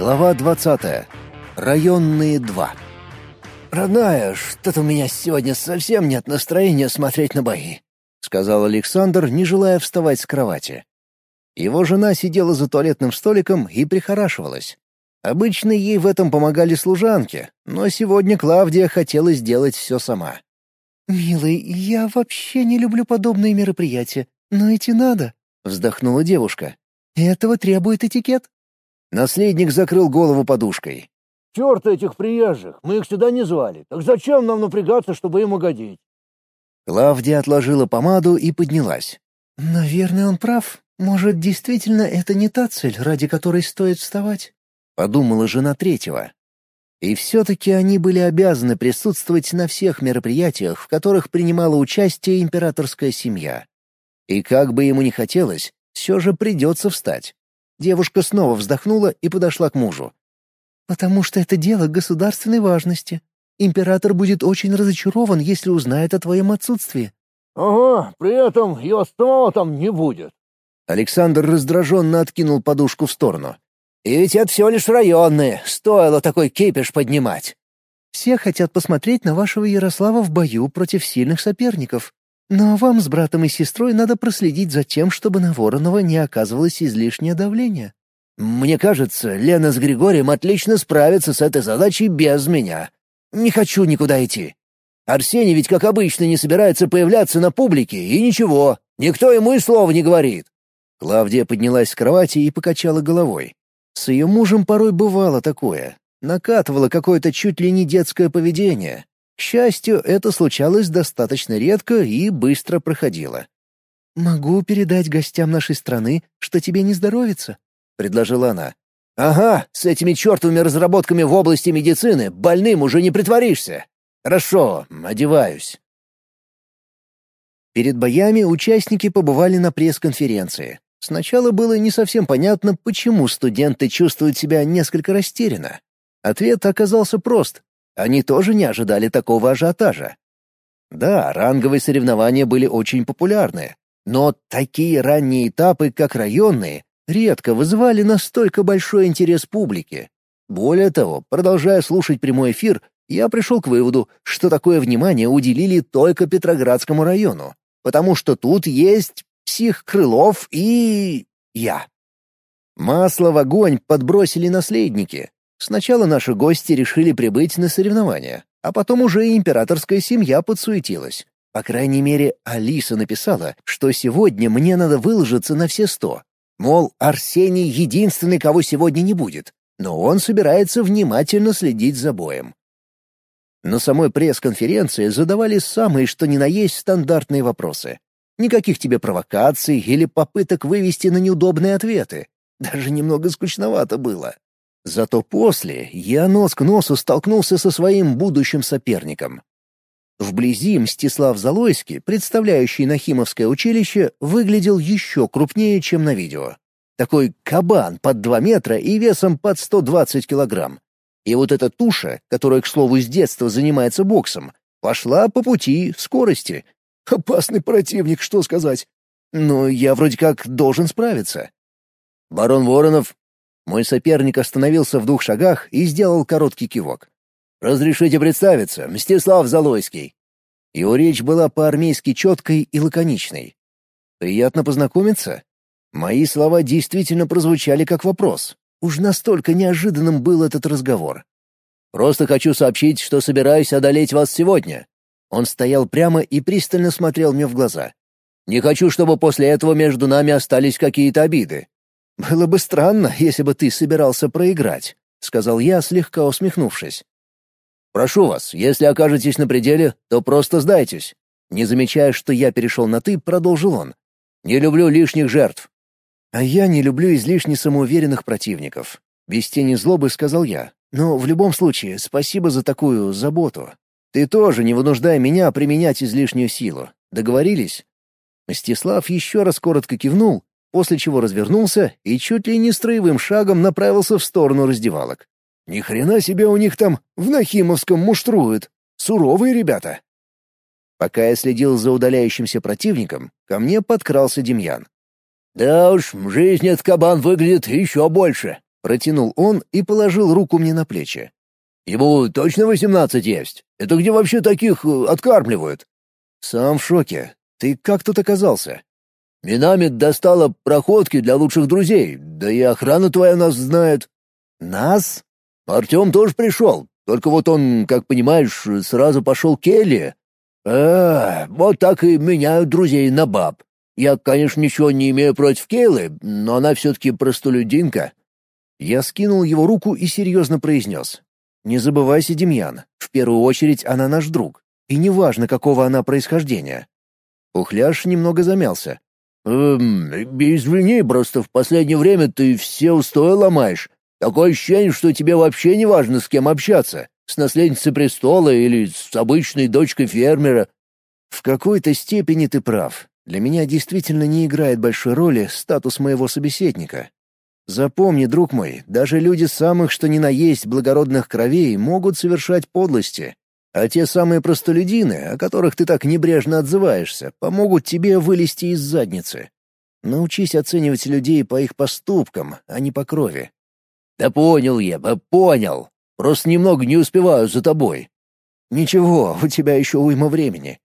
Глава 20. Районные 2. «Родная, что-то у меня сегодня совсем нет настроения смотреть на бои», — сказал Александр, не желая вставать с кровати. Его жена сидела за туалетным столиком и прихорашивалась. Обычно ей в этом помогали служанки, но сегодня Клавдия хотела сделать все сама. «Милый, я вообще не люблю подобные мероприятия, но идти надо», — вздохнула девушка. «Этого требует этикет». Наследник закрыл голову подушкой. «Черт этих приезжих! Мы их сюда не звали. Так зачем нам напрягаться, чтобы им угодить?» Клавдия отложила помаду и поднялась. «Наверное, он прав. Может, действительно это не та цель, ради которой стоит вставать?» — подумала жена третьего. И все-таки они были обязаны присутствовать на всех мероприятиях, в которых принимала участие императорская семья. И как бы ему ни хотелось, все же придется встать. Девушка снова вздохнула и подошла к мужу. «Потому что это дело государственной важности. Император будет очень разочарован, если узнает о твоем отсутствии». «Ага, при этом его самого там не будет». Александр раздраженно откинул подушку в сторону. И ведь это всего лишь районные, стоило такой кипиш поднимать. Все хотят посмотреть на вашего Ярослава в бою против сильных соперников. Но вам с братом и сестрой надо проследить за тем, чтобы на Воронова не оказывалось излишнее давление. Мне кажется, Лена с Григорием отлично справятся с этой задачей без меня. Не хочу никуда идти. Арсений ведь, как обычно, не собирается появляться на публике, и ничего, никто ему и слова не говорит. Клавдия поднялась с кровати и покачала головой. С ее мужем порой бывало такое. Накатывало какое-то чуть ли не детское поведение. К счастью, это случалось достаточно редко и быстро проходило. «Могу передать гостям нашей страны, что тебе не здоровится», — предложила она. «Ага, с этими чертовыми разработками в области медицины больным уже не притворишься. Хорошо, одеваюсь». Перед боями участники побывали на пресс-конференции. Сначала было не совсем понятно, почему студенты чувствуют себя несколько растерянно. Ответ оказался прост. Они тоже не ожидали такого ажиотажа. Да, ранговые соревнования были очень популярны, но такие ранние этапы, как районные, редко вызывали настолько большой интерес публики. Более того, продолжая слушать прямой эфир, я пришел к выводу, что такое внимание уделили только Петроградскому району, потому что тут есть псих Крылов и... я. Масло в огонь подбросили наследники. Сначала наши гости решили прибыть на соревнования, а потом уже императорская семья подсуетилась. По крайней мере, Алиса написала, что сегодня мне надо выложиться на все сто. Мол, Арсений единственный, кого сегодня не будет, но он собирается внимательно следить за боем. На самой пресс-конференции задавали самые что ни на есть стандартные вопросы. Никаких тебе провокаций или попыток вывести на неудобные ответы. Даже немного скучновато было. Зато после я нос к носу столкнулся со своим будущим соперником. Вблизи Мстислав Залойский, представляющий Нахимовское училище, выглядел еще крупнее, чем на видео. Такой кабан под 2 метра и весом под 120 килограмм. И вот эта туша, которая, к слову, с детства занимается боксом, пошла по пути скорости, Опасный противник, что сказать. Но я вроде как должен справиться. Барон Воронов... Мой соперник остановился в двух шагах и сделал короткий кивок. «Разрешите представиться, Мстислав Залойский». Его речь была по-армейски четкой и лаконичной. «Приятно познакомиться». Мои слова действительно прозвучали как вопрос. Уж настолько неожиданным был этот разговор. «Просто хочу сообщить, что собираюсь одолеть вас сегодня. Он стоял прямо и пристально смотрел мне в глаза. «Не хочу, чтобы после этого между нами остались какие-то обиды». «Было бы странно, если бы ты собирался проиграть», — сказал я, слегка усмехнувшись. «Прошу вас, если окажетесь на пределе, то просто сдайтесь». Не замечая, что я перешел на «ты», продолжил он. «Не люблю лишних жертв». «А я не люблю излишне самоуверенных противников», — без тени злобы сказал я. «Но в любом случае, спасибо за такую заботу. Ты тоже не вынуждай меня применять излишнюю силу. Договорились?» Мстислав еще раз коротко кивнул, после чего развернулся и чуть ли не строевым шагом направился в сторону раздевалок. «Ни хрена себе у них там в Нахимовском муштруют! Суровые ребята!» Пока я следил за удаляющимся противником, ко мне подкрался Демьян. «Да уж, в жизни этот кабан выглядит еще больше. Протянул он и положил руку мне на плечи. «Ему точно восемнадцать есть? Это где вообще таких э, откармливают?» «Сам в шоке. Ты как тут оказался?» «Минамит достала проходки для лучших друзей, да и охрана твоя нас знает». «Нас?» «Артем тоже пришел, только вот он, как понимаешь, сразу пошел к Келли. А, вот так и меняют друзей на баб. Я, конечно, ничего не имею против Кейлы, но она все-таки простолюдинка». Я скинул его руку и серьезно произнес. «Не забывайся, Демьян, в первую очередь она наш друг, и неважно, какого она происхождения». Ухляш немного замялся. «Эм, извини, просто в последнее время ты все устои ломаешь. Такое ощущение, что тебе вообще не важно, с кем общаться, с наследницей престола или с обычной дочкой фермера». «В какой-то степени ты прав. Для меня действительно не играет большой роли статус моего собеседника. Запомни, друг мой, даже люди самых что ни на есть благородных кровей могут совершать подлости, а те самые простолюдины, о которых ты так небрежно отзываешься, помогут тебе вылезти из задницы. Научись оценивать людей по их поступкам, а не по крови. Да понял я, понял. Просто немного не успеваю за тобой. Ничего, у тебя еще уйма времени.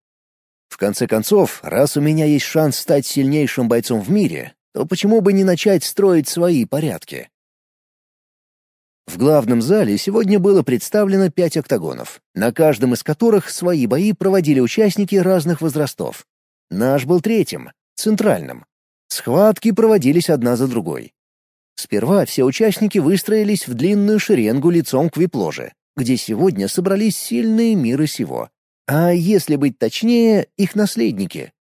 В конце концов, раз у меня есть шанс стать сильнейшим бойцом в мире, то почему бы не начать строить свои порядки? В главном зале сегодня было представлено пять октагонов, на каждом из которых свои бои проводили участники разных возрастов. Наш был третьим, центральным. Схватки проводились одна за другой. Сперва все участники выстроились в длинную шеренгу лицом к вип-ложе, где сегодня собрались сильные миры сего. А если быть точнее, их наследники.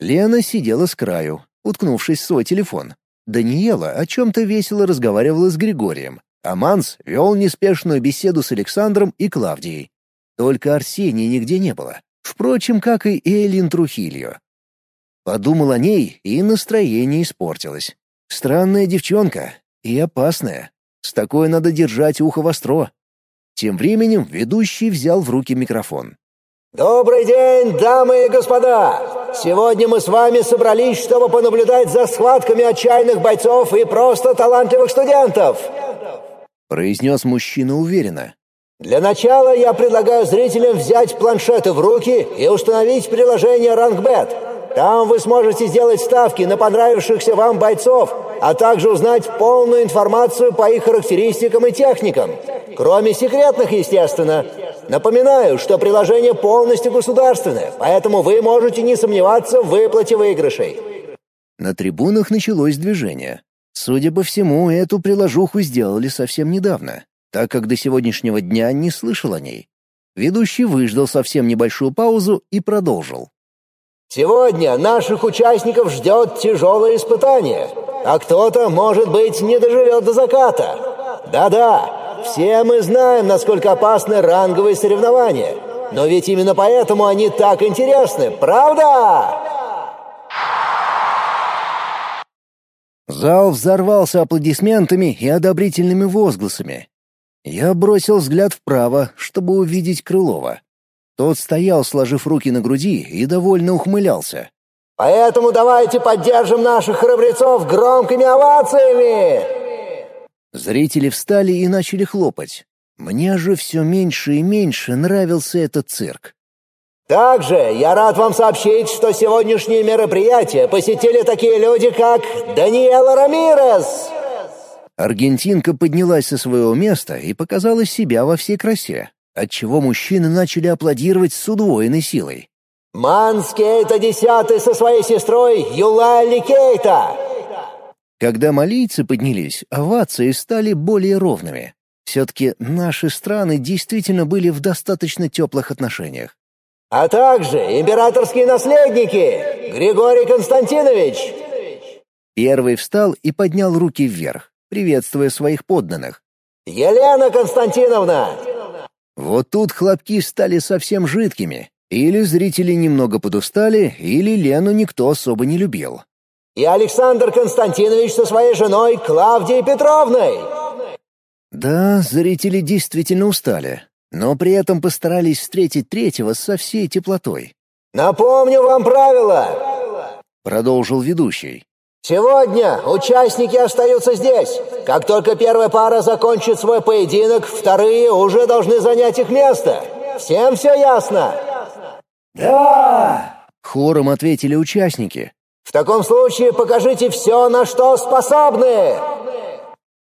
Лена сидела с краю, уткнувшись в свой телефон. Даниэла о чем-то весело разговаривала с Григорием, а Манс вел неспешную беседу с Александром и Клавдией. Только Арсения нигде не было. Впрочем, как и Эллин Трухильо. Подумал о ней, и настроение испортилось. Странная девчонка и опасная. С такой надо держать ухо востро. Тем временем ведущий взял в руки микрофон. «Добрый день, дамы и господа! Сегодня мы с вами собрались, чтобы понаблюдать за схватками отчаянных бойцов и просто талантливых студентов произнес мужчина уверенно. Для начала я предлагаю зрителям взять планшеты в руки и установить приложение RankBet. Там вы сможете сделать ставки на понравившихся вам бойцов, а также узнать полную информацию по их характеристикам и техникам. Кроме секретных, естественно. Напоминаю, что приложение полностью государственное, поэтому вы можете не сомневаться в выплате выигрышей. На трибунах началось движение. Судя по всему, эту приложуху сделали совсем недавно, так как до сегодняшнего дня не слышал о ней. Ведущий выждал совсем небольшую паузу и продолжил. «Сегодня наших участников ждет тяжелое испытание, а кто-то, может быть, не доживет до заката. Да-да, все мы знаем, насколько опасны ранговые соревнования, но ведь именно поэтому они так интересны, правда?» Зал взорвался аплодисментами и одобрительными возгласами. Я бросил взгляд вправо, чтобы увидеть Крылова. Тот стоял, сложив руки на груди, и довольно ухмылялся. «Поэтому давайте поддержим наших храбрецов громкими овациями!» Зрители встали и начали хлопать. Мне же все меньше и меньше нравился этот цирк. Также я рад вам сообщить, что сегодняшнее мероприятие посетили такие люди, как Даниэла Рамирес. Аргентинка поднялась со своего места и показала себя во всей красе, отчего мужчины начали аплодировать с удвоенной силой. Манс Кейта десятый со своей сестрой Юлали Кейта. Когда малийцы поднялись, овации стали более ровными. Все-таки наши страны действительно были в достаточно теплых отношениях а также императорские наследники Григорий Константинович!» Первый встал и поднял руки вверх, приветствуя своих подданных. «Елена Константиновна!» Вот тут хлопки стали совсем жидкими. Или зрители немного подустали, или Лену никто особо не любил. «И Александр Константинович со своей женой Клавдией Петровной!» Да, зрители действительно устали, но при этом постарались встретить третьего со всей теплотой. «Напомню вам правила!» — продолжил ведущий. Сегодня участники остаются здесь. Как только первая пара закончит свой поединок, вторые уже должны занять их место. Всем все ясно?» «Да!» — хором ответили участники. «В таком случае покажите все, на что способны!»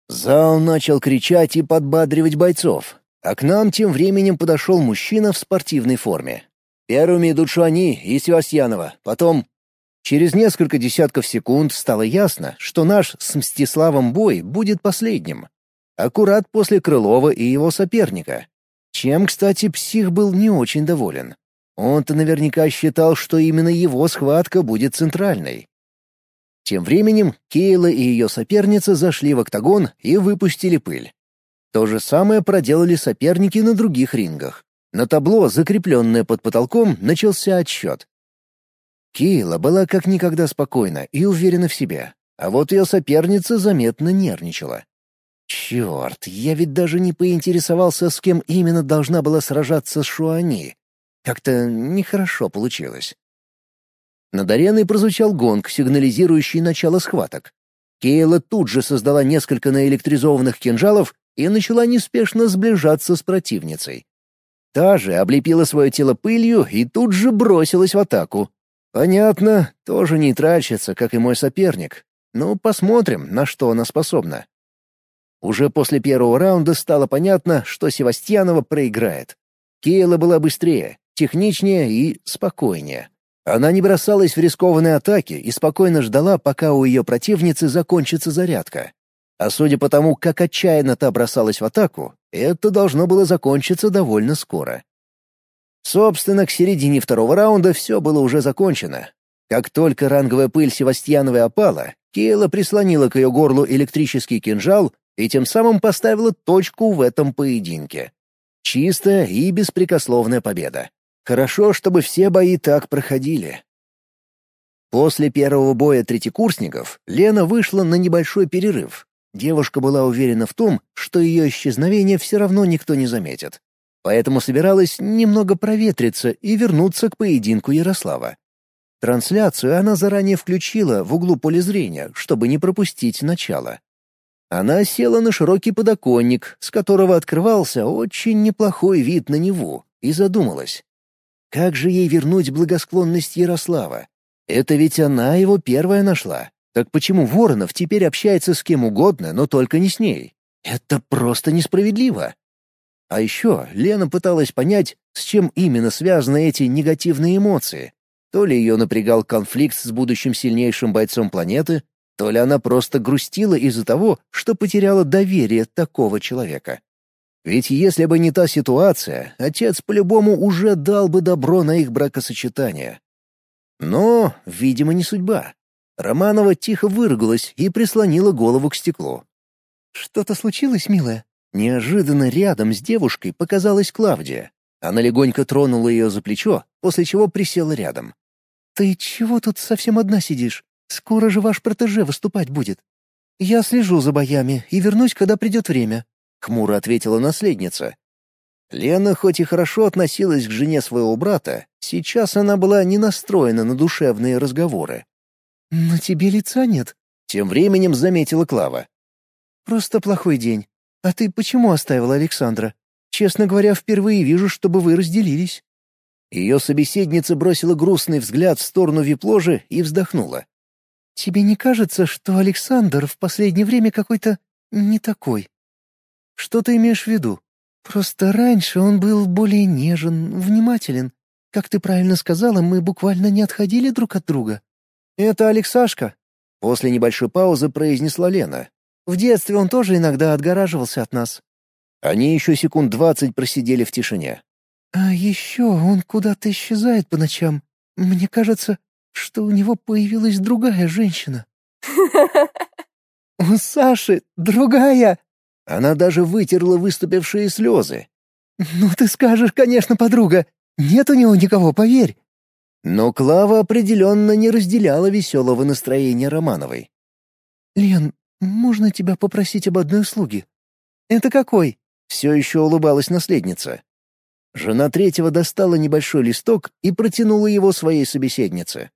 Зал начал кричать и подбадривать бойцов, а к нам тем временем подошел мужчина в спортивной форме. Первыми идут Шуани и Севастьянова, потом... Через несколько десятков секунд стало ясно, что наш с Мстиславом бой будет последним. Аккурат после Крылова и его соперника. Чем, кстати, псих был не очень доволен. Он-то наверняка считал, что именно его схватка будет центральной. Тем временем Кейла и ее соперница зашли в октагон и выпустили пыль. То же самое проделали соперники на других рингах. На табло, закрепленное под потолком, начался отсчет. Кейла была как никогда спокойна и уверена в себе, а вот ее соперница заметно нервничала. Черт, я ведь даже не поинтересовался, с кем именно должна была сражаться Шуани. Как-то нехорошо получилось. Над ареной прозвучал гонг, сигнализирующий начало схваток. Кейла тут же создала несколько наэлектризованных кинжалов и начала неспешно сближаться с противницей. Та же облепила свое тело пылью и тут же бросилась в атаку. Понятно, тоже нейтральщица, как и мой соперник. Ну, посмотрим, на что она способна. Уже после первого раунда стало понятно, что Севастьянова проиграет. Кейла была быстрее, техничнее и спокойнее. Она не бросалась в рискованные атаки и спокойно ждала, пока у ее противницы закончится зарядка. А судя по тому, как отчаянно та бросалась в атаку, это должно было закончиться довольно скоро. Собственно, к середине второго раунда все было уже закончено. Как только ранговая пыль Севастьяновой опала, Кейла прислонила к ее горлу электрический кинжал и тем самым поставила точку в этом поединке. Чистая и беспрекословная победа. Хорошо, чтобы все бои так проходили. После первого боя третьекурсников Лена вышла на небольшой перерыв. Девушка была уверена в том, что ее исчезновение все равно никто не заметит. Поэтому собиралась немного проветриться и вернуться к поединку Ярослава. Трансляцию она заранее включила в углу поля зрения, чтобы не пропустить начало. Она села на широкий подоконник, с которого открывался очень неплохой вид на Неву, и задумалась. Как же ей вернуть благосклонность Ярослава? Это ведь она его первая нашла. Так почему Воронов теперь общается с кем угодно, но только не с ней? Это просто несправедливо. А еще Лена пыталась понять, с чем именно связаны эти негативные эмоции. То ли ее напрягал конфликт с будущим сильнейшим бойцом планеты, то ли она просто грустила из-за того, что потеряла доверие такого человека. Ведь если бы не та ситуация, отец по-любому уже дал бы добро на их бракосочетание. Но, видимо, не судьба. Романова тихо выругалась и прислонила голову к стеклу. «Что-то случилось, милая?» Неожиданно рядом с девушкой показалась Клавдия. Она легонько тронула ее за плечо, после чего присела рядом. «Ты чего тут совсем одна сидишь? Скоро же ваш протеже выступать будет. Я слежу за боями и вернусь, когда придет время. — хмуро ответила наследница. Лена хоть и хорошо относилась к жене своего брата, сейчас она была не настроена на душевные разговоры. «На тебе лица нет», — тем временем заметила Клава. «Просто плохой день. А ты почему оставила Александра? Честно говоря, впервые вижу, чтобы вы разделились». Ее собеседница бросила грустный взгляд в сторону випложи и вздохнула. «Тебе не кажется, что Александр в последнее время какой-то не такой?» Что ты имеешь в виду? Просто раньше он был более нежен, внимателен. Как ты правильно сказала, мы буквально не отходили друг от друга. Это Алексашка. После небольшой паузы произнесла Лена. В детстве он тоже иногда отгораживался от нас. Они еще секунд двадцать просидели в тишине. А еще он куда-то исчезает по ночам. Мне кажется, что у него появилась другая женщина. У Саши другая, она даже вытерла выступившие слезы. «Ну ты скажешь, конечно, подруга. Нет у него никого, поверь». Но Клава определенно не разделяла веселого настроения Романовой. «Лен, можно тебя попросить об одной услуге?» «Это какой?» — все еще улыбалась наследница. Жена третьего достала небольшой листок и протянула его своей собеседнице.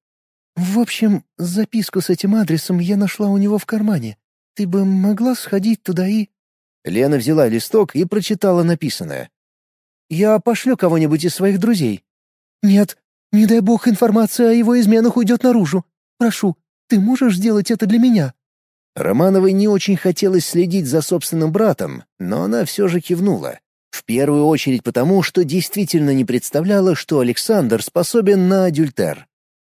«В общем, записку с этим адресом я нашла у него в кармане. Ты бы могла сходить туда и...» Лена взяла листок и прочитала написанное. «Я пошлю кого-нибудь из своих друзей». «Нет, не дай бог информация о его изменах уйдет наружу. Прошу, ты можешь сделать это для меня?» Романовой не очень хотелось следить за собственным братом, но она все же кивнула. В первую очередь потому, что действительно не представляла, что Александр способен на адюльтер.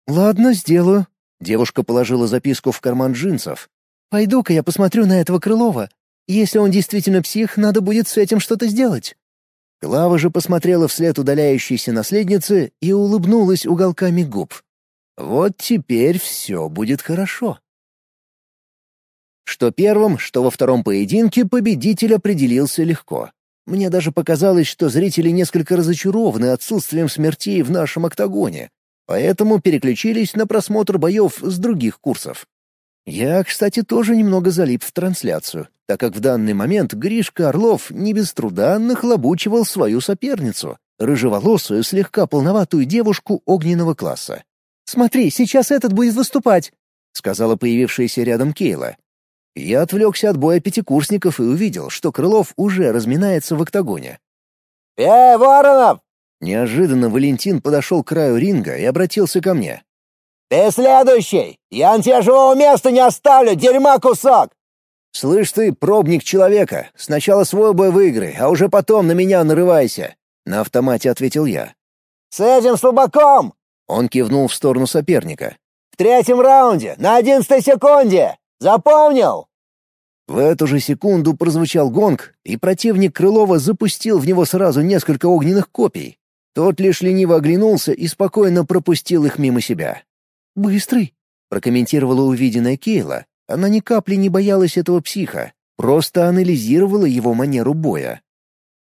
«Ладно, сделаю». Девушка положила записку в карман джинсов. «Пойду-ка я посмотрю на этого Крылова. Если он действительно псих, надо будет с этим что-то сделать». Клава же посмотрела вслед удаляющейся наследницы и улыбнулась уголками губ. «Вот теперь все будет хорошо». Что первым, что во втором поединке победитель определился легко. Мне даже показалось, что зрители несколько разочарованы отсутствием смертей в нашем октагоне поэтому переключились на просмотр боев с других курсов. Я, кстати, тоже немного залип в трансляцию, так как в данный момент Гришка Орлов не без труда нахлобучивал свою соперницу, рыжеволосую, слегка полноватую девушку огненного класса. «Смотри, сейчас этот будет выступать», — сказала появившаяся рядом Кейла. Я отвлекся от боя пятикурсников и увидел, что Крылов уже разминается в октагоне. «Эй, Воронов, Неожиданно Валентин подошел к краю ринга и обратился ко мне. «Ты следующий! Я на тебе живого места не оставлю, дерьма кусок!» «Слышь ты, пробник человека, сначала свой бой выиграй, а уже потом на меня нарывайся!» На автомате ответил я. «С этим слабаком!» Он кивнул в сторону соперника. «В третьем раунде, на одиннадцатой секунде! Запомнил?» В эту же секунду прозвучал гонг, и противник Крылова запустил в него сразу несколько огненных копий. Тот лишь лениво оглянулся и спокойно пропустил их мимо себя. «Быстрый», — прокомментировала увиденная Кейла. Она ни капли не боялась этого психа, просто анализировала его манеру боя.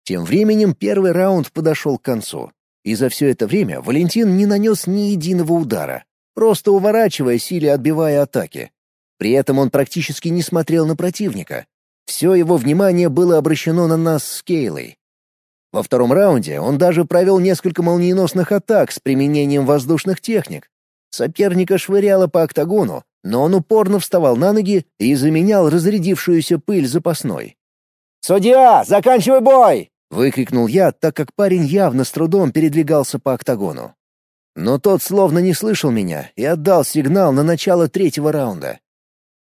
Тем временем первый раунд подошел к концу. И за все это время Валентин не нанес ни единого удара, просто уворачиваясь или отбивая атаки. При этом он практически не смотрел на противника. Все его внимание было обращено на нас с Кейлой. Во втором раунде он даже провел несколько молниеносных атак с применением воздушных техник. Соперника швыряло по октагону, но он упорно вставал на ноги и заменял разрядившуюся пыль запасной. «Судья, заканчивай бой!» — выкрикнул я, так как парень явно с трудом передвигался по октагону. Но тот словно не слышал меня и отдал сигнал на начало третьего раунда.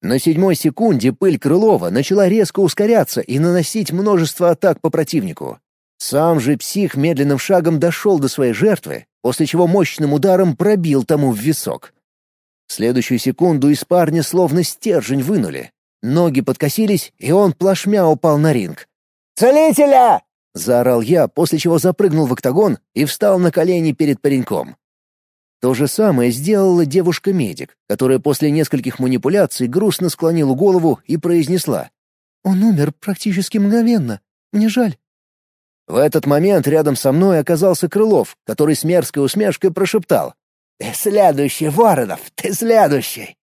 На седьмой секунде пыль Крылова начала резко ускоряться и наносить множество атак по противнику. Сам же псих медленным шагом дошел до своей жертвы, после чего мощным ударом пробил тому в висок. В следующую секунду из парня словно стержень вынули. Ноги подкосились, и он плашмя упал на ринг. «Целителя!» — заорал я, после чего запрыгнул в октагон и встал на колени перед пареньком. То же самое сделала девушка-медик, которая после нескольких манипуляций грустно склонила голову и произнесла. «Он умер практически мгновенно. Мне жаль». В этот момент рядом со мной оказался Крылов, который с мерзкой усмешкой прошептал. «Ты следующий, Воронов, ты следующий!»